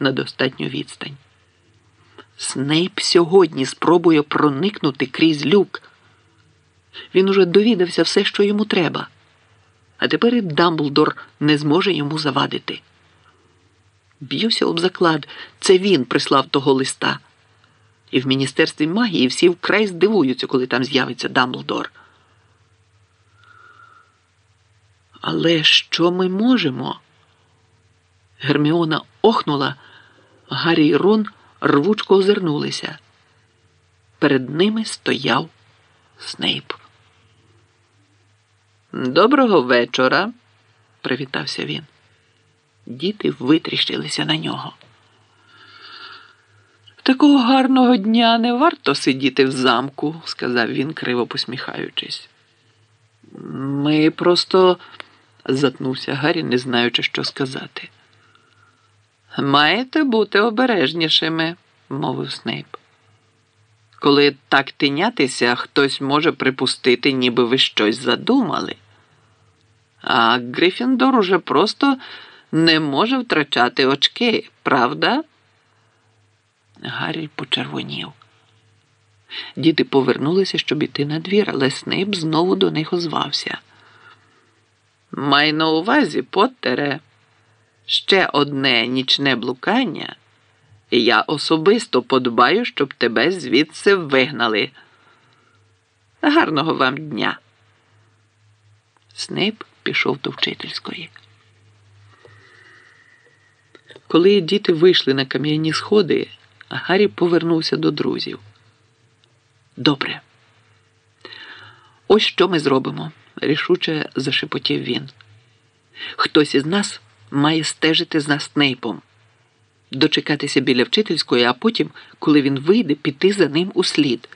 на достатню відстань. Снейп сьогодні спробує проникнути крізь люк. Він уже довідався все, що йому треба. А тепер і Дамблдор не зможе йому завадити. Б'юся об заклад, це він прислав того листа. І в Міністерстві магії всі вкрай здивуються, коли там з'явиться Дамблдор. Але що ми можемо? Герміона охнула, Гаррі і Рон рвучко озирнулися. Перед ними стояв Снейп. Доброго вечора, привітався він. Діти витріщилися на нього. Такого гарного дня не варто сидіти в замку, сказав він, криво посміхаючись. Ми просто, затнувся Гаррі, не знаючи, що сказати. Маєте бути обережнішими, мовив Снейп. Коли так тинятися, хтось може припустити, ніби ви щось задумали. А Грифіндор уже просто не може втрачати очки, правда? Гаррі почервонів. Діти повернулися, щоб іти на двір, але Снейп знову до них озвався. Май на увазі, Поттере, ще одне нічне блукання, і я особисто подбаю, щоб тебе звідси вигнали. Гарного вам дня. Снейп пішов до вчительської. Коли діти вийшли на кам'яні сходи, Гаррі повернувся до друзів. Добре. Ось що ми зробимо, рішуче зашепотів він. Хтось із нас має стежити за Снейпом, дочекатися біля вчительської, а потім, коли він вийде, піти за ним у слід.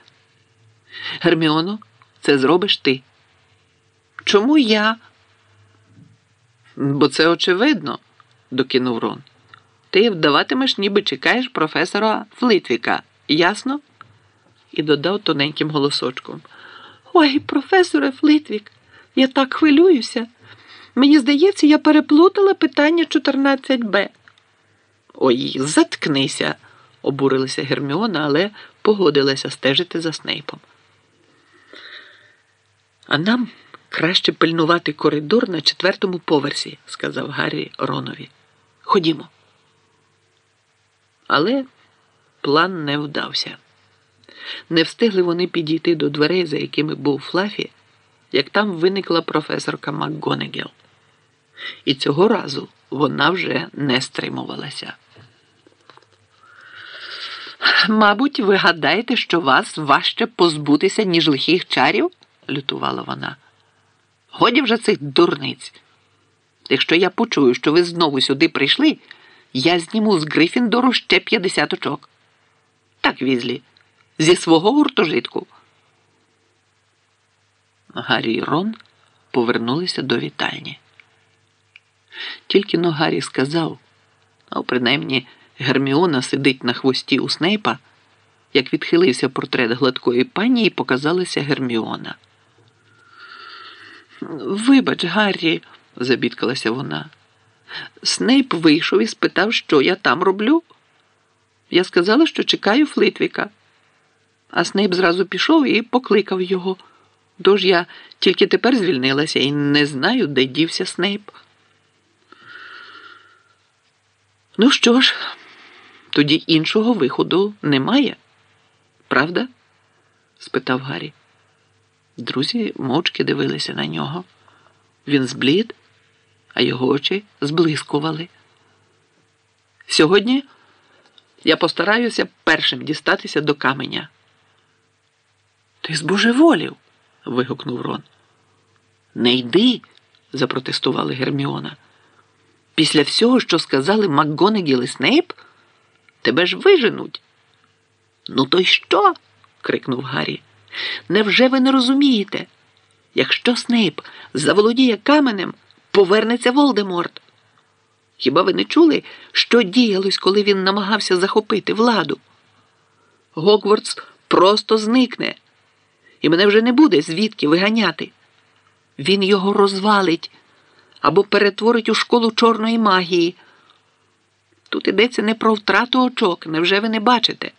Герміоно, це зробиш ти. Чому я? Бо це очевидно, докинув Рон. Ти вдаватимеш, ніби чекаєш професора Флитвіка, ясно? І додав тоненьким голосочком. Ой, професоре Флитвік, я так хвилююся. Мені здається, я переплутала питання 14Б. Ой, заткнися, обурилася Герміона, але погодилася стежити за Снейпом. А нам краще пильнувати коридор на четвертому поверсі, сказав Гаррі Ронові. Ходімо. Але план не вдався. Не встигли вони підійти до дверей, за якими був Флафі, як там виникла професорка МакГонегел. І цього разу вона вже не стримувалася. Мабуть, ви гадаєте, що вас важче позбутися, ніж лихих чарів? лютувала вона. Годі вже цих дурниць. Якщо я почую, що ви знову сюди прийшли, я зніму з Грифіндору ще 50 очок. Так, візлі, зі свого гуртожитку. Гаррі і Рон повернулися до вітальні. Тільки но Гаррі сказав, а принаймні Герміона сидить на хвості у Снейпа, як відхилився портрет гладкої пані і показалася Герміона. Вибач, Гаррі, забідкалася вона. Снейп вийшов і спитав, що я там роблю. Я сказала, що чекаю Флитвіка. А Снейп зразу пішов і покликав його. Тож я тільки тепер звільнилася і не знаю, де дівся Снейп. Ну що ж, тоді іншого виходу немає, правда? спитав Гаррі. Друзі мовчки дивилися на нього. Він зблід, а його очі зблискували. Сьогодні я постараюся першим дістатися до каменя. Ти збожеволів. Вигукнув Рон. Не йди, запротестувала Герміона. Після всього, що сказали МакГонегіл і Снейп, тебе ж виженуть. Ну, то й що? крикнув Гаррі. Невже ви не розумієте? Якщо Снейп заволодіє каменем, повернеться Волдеморт. Хіба ви не чули, що діялось, коли він намагався захопити владу? Гогвардс просто зникне, і мене вже не буде звідки виганяти. Він його розвалить або перетворить у школу чорної магії. Тут йдеться не про втрату очок, невже ви не бачите?